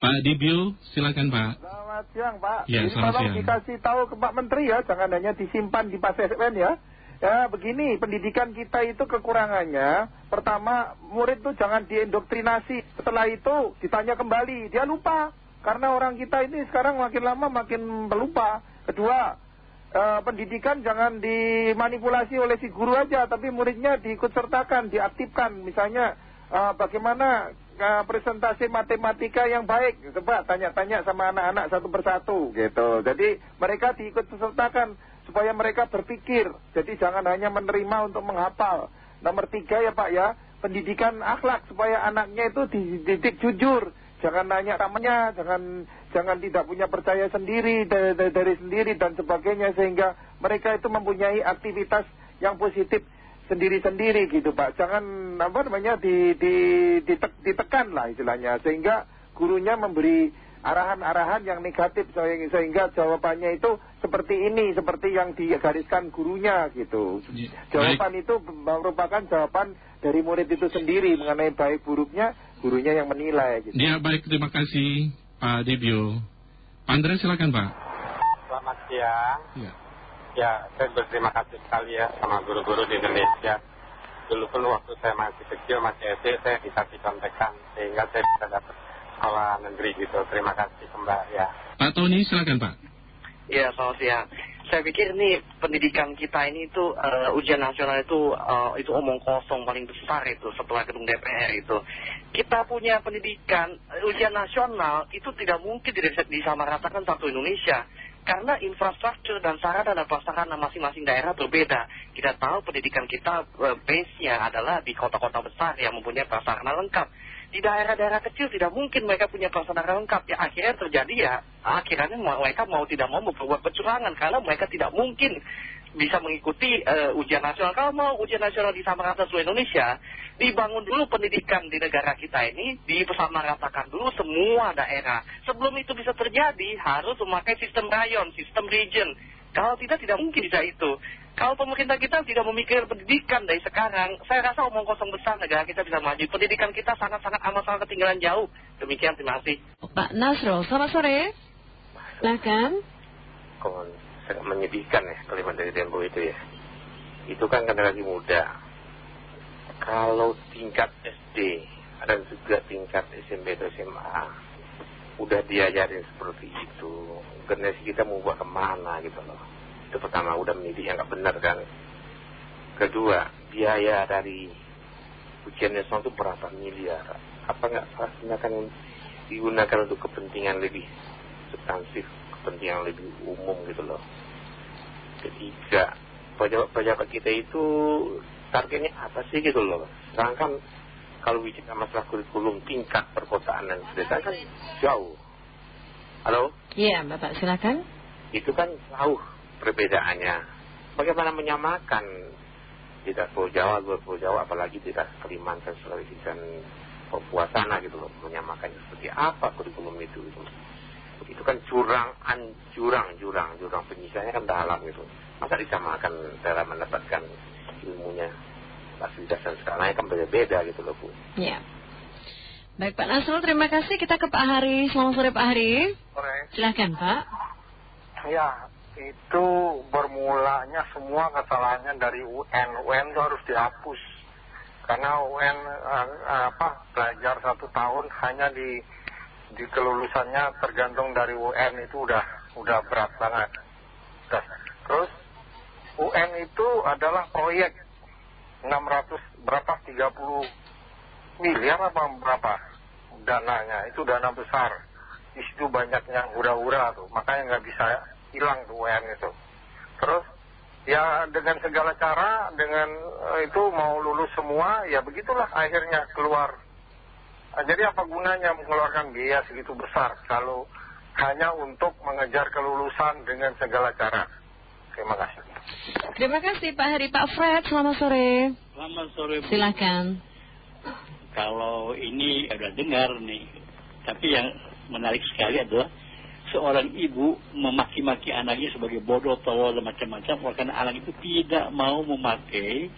Pak Dibio, silakan Pak. Selamat siang Pak. Ya, Jadi selamat siang. dikasih tahu ke Pak Menteri ya, jangan hanya disimpan di pas SPN ya. Ya begini, pendidikan kita itu kekurangannya. Pertama, murid itu jangan diindoktrinasi. Setelah itu ditanya kembali, dia lupa. Karena orang kita ini sekarang makin lama makin melupa. Kedua, eh, pendidikan jangan dimanipulasi oleh si guru aja, tapi muridnya diikut sertakan, diaktifkan. Misalnya, eh, bagaimana eh, presentasi matematika yang baik. Coba tanya-tanya sama anak-anak satu persatu gitu. Jadi mereka diikut sertakan supaya mereka berpikir. Jadi jangan hanya menerima untuk menghafal. Nomor tiga ya Pak ya, pendidikan akhlak supaya anaknya itu dididik jujur. Jangan nanya namanya, jangan jangan tidak punya percaya sendiri dari, dari sendiri dan sebagainya sehingga mereka itu mempunyai aktivitas yang positif sendiri-sendiri gitu Pak. Jangan apa namanya di, di, ditek- ditekan lah istilahnya sehingga gurunya memberi arahan-arahan yang negatif sehingga, jawabannya itu seperti ini, seperti yang digariskan gurunya gitu. Jawaban itu merupakan jawaban dari murid itu sendiri mengenai baik buruknya gurunya yang menilai gitu. Ya, baik, terima kasih Pak Dibio. Pak Andre, silakan Pak. Selamat siang. Ya. Ya, saya berterima kasih sekali ya sama guru-guru di Indonesia. Dulu pun waktu saya masih kecil, masih SD, saya dikasih contekan sehingga saya bisa dapat sekolah negeri gitu. Terima kasih kembali ya. Pak Tony, silakan Pak. Iya, selamat siang. Saya pikir nih pendidikan kita ini itu eh, ujian nasional itu eh, itu omong kosong paling besar itu setelah gedung DPR itu. Kita punya pendidikan eh, ujian nasional itu tidak mungkin tidak bisa disamaratakan satu Indonesia. Karena infrastruktur dan sarana dan prasarana masing-masing daerah berbeda. Kita tahu pendidikan kita eh, base-nya adalah di kota-kota besar yang mempunyai prasarana lengkap di daerah-daerah kecil tidak mungkin mereka punya prasarana lengkap ya akhirnya terjadi ya akhirnya mereka mau tidak mau memperbuat kecurangan karena mereka tidak mungkin bisa mengikuti eh, ujian nasional kalau mau ujian nasional disamaratakan seluruh Indonesia dibangun dulu pendidikan di negara kita ini disamaratakan dulu semua daerah sebelum itu bisa terjadi harus memakai sistem rayon sistem region kalau tidak tidak mungkin bisa itu kalau pemerintah kita tidak memikirkan pendidikan dari sekarang, saya rasa omong kosong besar negara kita bisa maju. Pendidikan kita sangat-sangat amat sangat ketinggalan jauh. Demikian, terima kasih. Pak Nasrul, selamat sore. Silakan. Kon, sangat menyedihkan ya kalimat dari Dembo itu ya. Itu kan generasi muda. Kalau tingkat SD dan juga tingkat SMP atau SMA udah diajarin seperti itu, generasi kita mau buat ke mana gitu loh. Itu pertama udah mendidik yang nggak benar kan. Kedua, biaya dari ujian nasional itu berapa miliar. Apa nggak pastinya kan digunakan untuk kepentingan lebih substansif, kepentingan lebih umum gitu loh. Ketiga, pejabat-pejabat kita itu targetnya apa sih gitu loh. Sedangkan kalau bicara masalah kurikulum tingkat perkotaan dan pedesaan kan jauh. Halo? Iya, Bapak silakan. Itu kan jauh perbedaannya. Bagaimana menyamakan tidak Pulau Jawa, luar Pulau Jawa, apalagi tidak Kalimantan, Sulawesi dan Papua sana gitu loh. Menyamakannya seperti apa kurikulum itu gitu. Itu kan jurang, an, jurang, jurang, jurang penyisanya kan dalam gitu. Masa disamakan dalam mendapatkan ilmunya fasilitas dan segalanya kan beda-beda gitu loh Bu. Iya. Baik Pak Nasrul, terima kasih. Kita ke Pak Hari. Selamat sore Pak Hari. Sore. Silakan Pak. Ya, itu bermulanya semua kesalahannya dari UN. UN itu harus dihapus. Karena UN eh, apa belajar satu tahun hanya di di kelulusannya tergantung dari UN itu udah udah berat banget. Terus UN itu adalah proyek. 600 berapa? 30 miliar apa berapa? Dananya. Itu dana besar. Di situ banyak yang hura-hura tuh. Makanya nggak bisa hilang tuh UN itu. Terus ya dengan segala cara dengan eh, itu mau lulus semua ya begitulah akhirnya keluar jadi apa gunanya mengeluarkan biaya segitu besar kalau hanya untuk mengejar kelulusan dengan segala cara terima kasih Terima kasih Pak Hari. Pak Fred, selamat sore. Selamat sore Bu. Silakan. Kalau ini udah dengar nih, tapi yang menarik sekali adalah seorang ibu memaki-maki anaknya sebagai bodoh, tolol, dan macam-macam karena anak itu tidak mau memakai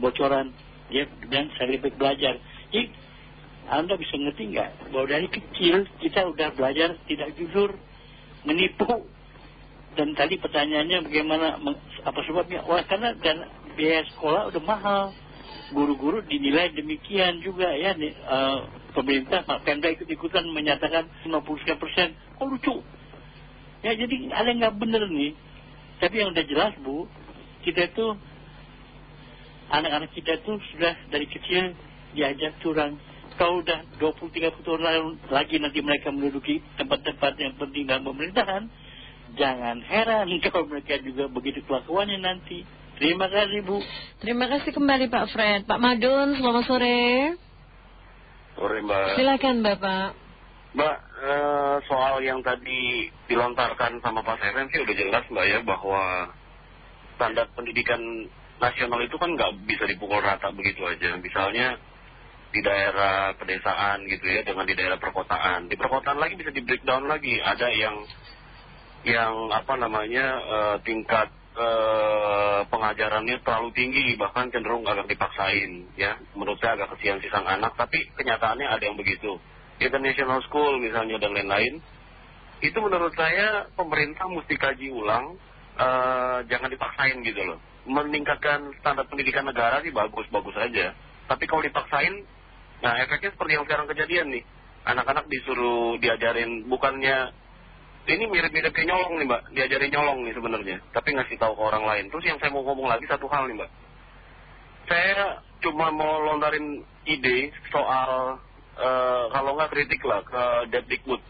bocoran. Dia bilang saya lebih belajar. Jadi Anda bisa ngerti nggak bahwa dari kecil kita udah belajar tidak jujur, menipu. Dan tadi pertanyaannya bagaimana, apa sebabnya? Wah karena dan biaya sekolah udah mahal. Guru-guru dinilai demikian juga ya. Uh, pemerintah, Pak Pemda ikut-ikutan menyatakan 50 persen. Kok lucu? Ya jadi ada yang nggak bener nih. Tapi yang udah jelas Bu, kita itu anak-anak kita itu sudah dari kecil diajak curang kalau udah 20-30 tahun lagi nanti mereka menduduki tempat-tempat yang penting dalam pemerintahan, jangan heran kalau mereka juga begitu kelakuannya nanti. Terima kasih Bu. Terima kasih kembali Pak Fred. Pak Madun, selamat sore. Sore Mbak. Silakan Bapak. Mbak, eh, soal yang tadi dilontarkan sama Pak Seven sih udah jelas Mbak ya bahwa standar pendidikan nasional itu kan nggak bisa dipukul rata begitu aja. Misalnya di daerah pedesaan gitu ya dengan di daerah perkotaan. Di perkotaan lagi bisa di breakdown lagi. Ada yang yang apa namanya uh, tingkat uh, pengajarannya terlalu tinggi bahkan cenderung agak dipaksain ya. Menurut saya agak kesian sang anak tapi kenyataannya ada yang begitu. International school misalnya dan lain-lain itu menurut saya pemerintah mesti kaji ulang uh, jangan dipaksain gitu loh. Meningkatkan standar pendidikan negara sih bagus-bagus aja. Tapi kalau dipaksain Nah efeknya seperti yang sekarang kejadian nih. Anak-anak disuruh diajarin bukannya ini mirip-mirip kayak nyolong nih mbak. Diajarin nyolong nih sebenarnya. Tapi ngasih tahu ke orang lain. Terus yang saya mau ngomong lagi satu hal nih mbak. Saya cuma mau lontarin ide soal uh, kalau nggak kritik lah ke Depdikbud.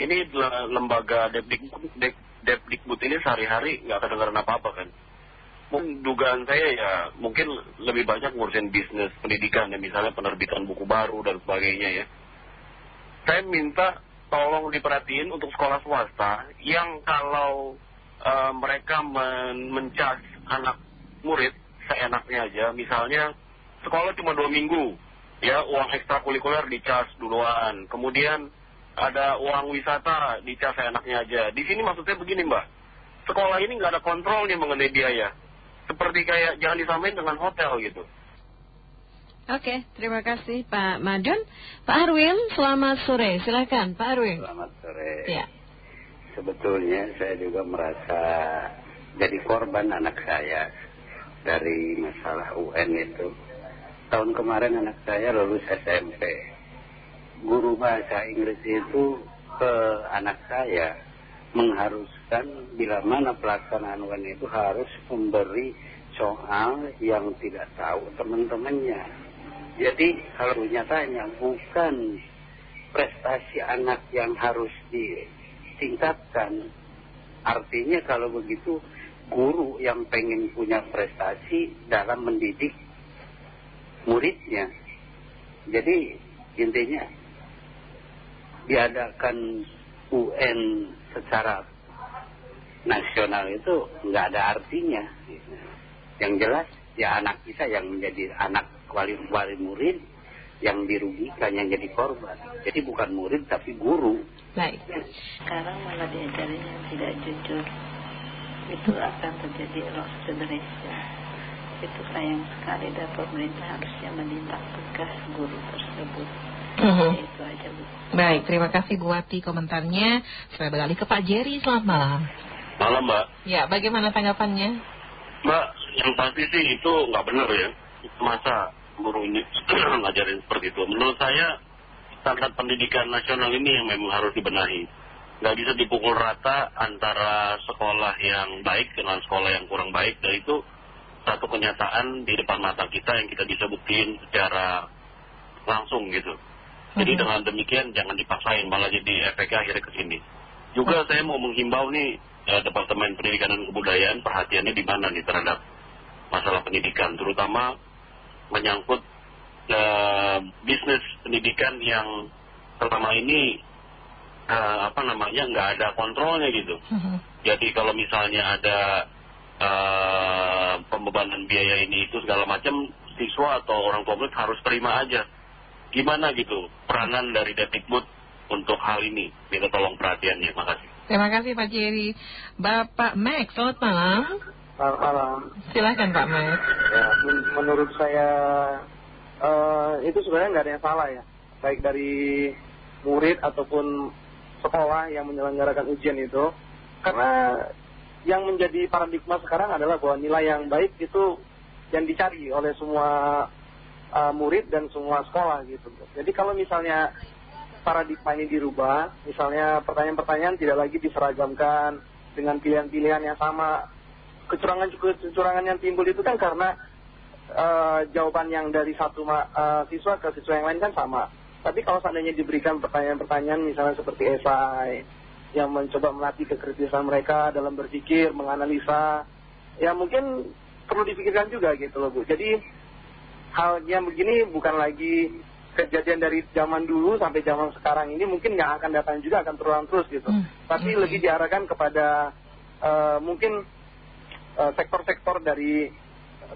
Ini lembaga Depdikbud, Depdikbud ini sehari-hari nggak kedengaran apa-apa kan dugaan saya ya mungkin lebih banyak ngurusin bisnis pendidikan ya misalnya penerbitan buku baru dan sebagainya ya. Saya minta tolong diperhatiin untuk sekolah swasta yang kalau uh, mereka men mencas anak murid seenaknya aja misalnya sekolah cuma dua minggu ya uang ekstrakurikuler dicas duluan kemudian ada uang wisata dicas seenaknya aja. Di sini maksudnya begini mbak. Sekolah ini nggak ada kontrolnya mengenai biaya seperti kayak jangan disamain dengan hotel gitu. Oke, terima kasih Pak Madun. Pak Arwin, selamat sore. Silakan Pak Arwin. Selamat sore. Ya. Sebetulnya saya juga merasa jadi korban anak saya dari masalah UN itu. Tahun kemarin anak saya lulus SMP. Guru bahasa Inggris itu ke anak saya mengharuskan bila mana pelaksanaan UN itu harus memberi soal yang tidak tahu teman-temannya. Jadi kalau nyatanya bukan prestasi anak yang harus ditingkatkan. Artinya kalau begitu guru yang pengen punya prestasi dalam mendidik muridnya. Jadi intinya diadakan UN secara nasional itu nggak ada artinya. Yang jelas ya anak kita yang menjadi anak wali, wali murid yang dirugikan, yang jadi korban. Jadi bukan murid tapi guru. Baik. Sekarang malah diajarin yang tidak jujur. Itu akan terjadi loss generation. Itu sayang sekali dan pemerintah harusnya menindak tegas guru tersebut. -hmm. Itu aja Bu. Baik, terima kasih Bu Wati komentarnya. Saya beralih ke Pak Jerry, selamat malam. Malam Mbak. Ya, bagaimana tanggapannya? Mbak, yang pasti sih itu nggak benar ya. Masa guru ini ngajarin seperti itu. Menurut saya standar pendidikan nasional ini yang memang harus dibenahi. Nggak bisa dipukul rata antara sekolah yang baik dengan sekolah yang kurang baik. Dan itu satu kenyataan di depan mata kita yang kita bisa buktiin secara langsung gitu. Jadi dengan demikian jangan dipaksain malah jadi efeknya akhirnya ke sini. Juga saya mau menghimbau nih eh, Departemen Pendidikan dan Kebudayaan perhatiannya di mana nih terhadap masalah pendidikan, terutama menyangkut eh, bisnis pendidikan yang pertama ini eh, apa namanya nggak ada kontrolnya gitu. Jadi kalau misalnya ada pembebanan biaya ini itu segala macam, siswa atau orang tua murid harus terima aja gimana gitu peranan dari Detikbud untuk hal ini? Minta tolong perhatiannya. Makasih. Terima kasih Pak Jerry. Bapak Max, selamat malam. Selamat malam. Silahkan Pak Max. Ya, menurut saya uh, itu sebenarnya nggak ada yang salah ya. baik dari murid ataupun sekolah yang menyelenggarakan ujian itu karena yang menjadi paradigma sekarang adalah bahwa nilai yang baik itu yang dicari oleh semua uh, murid dan semua sekolah gitu jadi kalau misalnya paradigma ini dirubah misalnya pertanyaan-pertanyaan tidak lagi diseragamkan dengan pilihan-pilihan yang sama kecurangan-kecurangan yang timbul itu kan karena uh, jawaban yang dari satu uh, siswa ke siswa yang lain kan sama tapi kalau seandainya diberikan pertanyaan-pertanyaan misalnya seperti esai yang mencoba melatih kekritisan mereka dalam berpikir, menganalisa, ya mungkin perlu dipikirkan juga gitu loh Bu. Jadi hal yang begini bukan lagi kejadian dari zaman dulu sampai zaman sekarang ini mungkin nggak akan datang juga akan terulang terus gitu. Hmm. Tapi lebih diarahkan kepada uh, mungkin sektor-sektor dari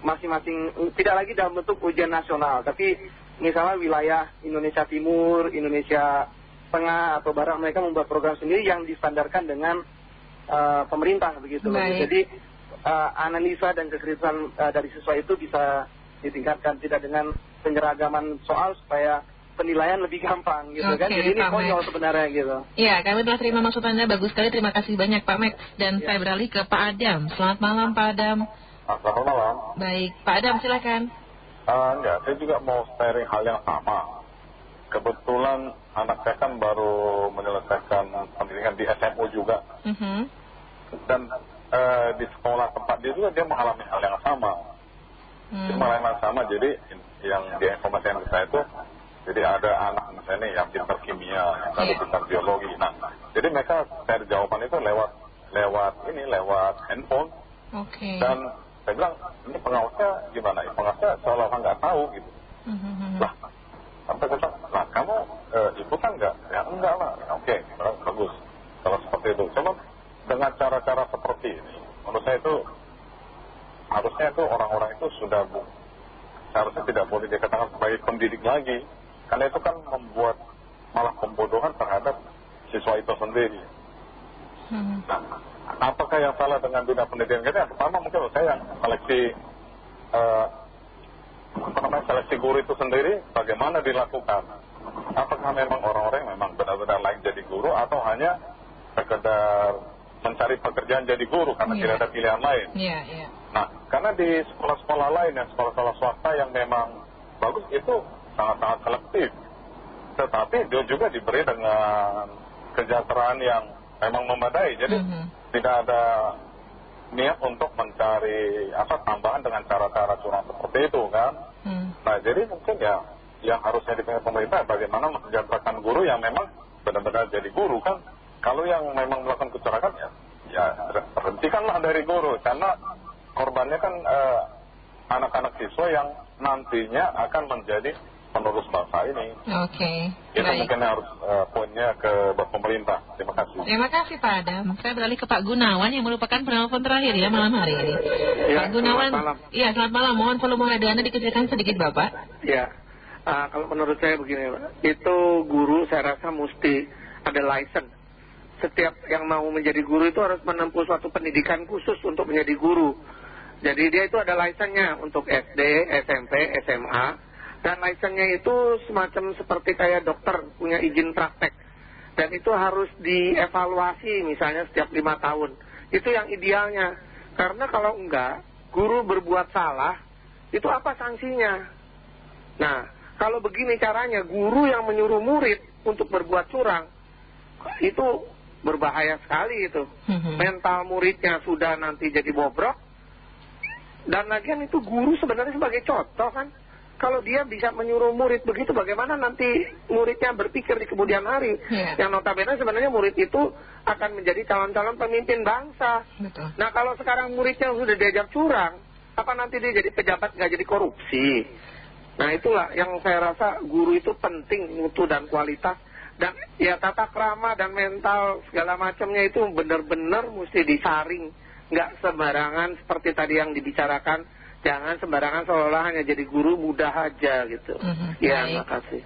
masing-masing tidak lagi dalam bentuk ujian nasional, tapi misalnya wilayah Indonesia Timur, Indonesia Tengah atau Barat mereka membuat program sendiri yang distandarkan dengan uh, pemerintah begitu. Baik. Jadi uh, analisa dan kekritisan uh, dari siswa itu bisa ditingkatkan tidak dengan penyeragaman soal supaya penilaian lebih gampang gitu kan. Oke, Jadi ini konyol sebenarnya gitu. Iya, kami telah terima maksud Anda. Bagus sekali. Terima kasih banyak Pak Max. Dan saya beralih ke Pak Adam. Selamat malam Pak Adam. Selamat malam. Baik, Pak Adam silakan. Eh, enggak, saya juga mau sharing hal yang sama. Kebetulan anak saya kan baru menyelesaikan pendidikan di SMU juga. Mhm. Dan eh, di sekolah tempat dia juga dia mengalami hal yang sama. Hmm. Hal yang sama, jadi yang dia informasikan ke saya itu, jadi ada anak misalnya yang pintar kimia, yang tadi Iya. pintar biologi. Nah, jadi mereka cari jawaban itu lewat lewat ini, lewat handphone. Oke. Dan saya bilang, ini pengawasnya gimana? Ya, pengawasnya seolah-olah nggak tahu gitu. Mhm. Lah, sampai saya bilang, lah kamu eh, ikutan nggak? Ya enggak lah. Ya, Oke, bagus, bagus. Kalau seperti itu. Cuma dengan cara-cara seperti ini, menurut saya itu harusnya itu orang-orang itu sudah bu, seharusnya tidak boleh dikatakan sebagai pendidik lagi. Karena itu kan membuat malah pembodohan terhadap siswa itu sendiri. Mhm. Nah, apakah yang salah dengan bidang pendidikan kita? Yang pertama mungkin saya yang seleksi eh, apa namanya seleksi guru itu sendiri bagaimana dilakukan? Apakah memang orang-orang yang memang benar-benar layak jadi guru atau hanya sekedar mencari pekerjaan jadi guru karena Iya. tidak ada pilihan lain? Iya, iya. Nah, karena di sekolah-sekolah lain yang sekolah-sekolah swasta yang memang bagus itu sangat-sangat selektif. Tetapi dia juga diberi dengan kesejahteraan yang memang memadai. Jadi Mhm. tidak ada niat untuk mencari apa tambahan dengan cara-cara curang seperti itu kan. Hmm. Nah, jadi mungkin ya yang harusnya dipilih pemerintah bagaimana mensejahterakan guru yang memang benar-benar jadi guru kan. Kalau yang memang melakukan kecurangan ya, ya berhentikanlah dari guru karena korbannya kan eh, anak-anak siswa yang nantinya akan menjadi penerus bangsa ini. Oke. Itu Baik. mungkin harus eh, poinnya ke pemerintah. Terima kasih. Terima kasih Pak Adam. Saya beralih ke Pak Gunawan yang merupakan penelpon terakhir ya malam hari ini. Ya, Pak Gunawan, iya selamat malam. Mohon volume radio Anda dikecilkan sedikit Bapak. Ya, Ah, kalau menurut saya begini, Pak. itu guru saya rasa mesti ada license. Setiap yang mau menjadi guru itu harus menempuh suatu pendidikan khusus untuk menjadi guru. Jadi dia itu ada license-nya untuk SD, SMP, SMA. Dan license-nya itu semacam seperti kayak dokter punya izin praktek. Dan itu harus dievaluasi misalnya setiap lima tahun. Itu yang idealnya. Karena kalau enggak, guru berbuat salah, itu apa sanksinya? Nah, kalau begini caranya, guru yang menyuruh murid untuk berbuat curang, itu berbahaya sekali itu. Mhm. Mental muridnya sudah nanti jadi bobrok. Dan lagian itu guru sebenarnya sebagai contoh kan. Kalau dia bisa menyuruh murid begitu, bagaimana nanti muridnya berpikir di kemudian hari? Iya. Yang notabene sebenarnya murid itu akan menjadi calon-calon pemimpin bangsa. Betul. Nah kalau sekarang muridnya sudah diajak curang, apa nanti dia jadi pejabat nggak jadi korupsi? Nah itulah yang saya rasa guru itu penting mutu dan kualitas dan ya tata krama dan mental segala macamnya itu benar-benar mesti disaring, nggak sembarangan seperti tadi yang dibicarakan. Jangan sembarangan seolah-olah hanya jadi guru mudah aja gitu. Mhm, Ya, baik. makasih.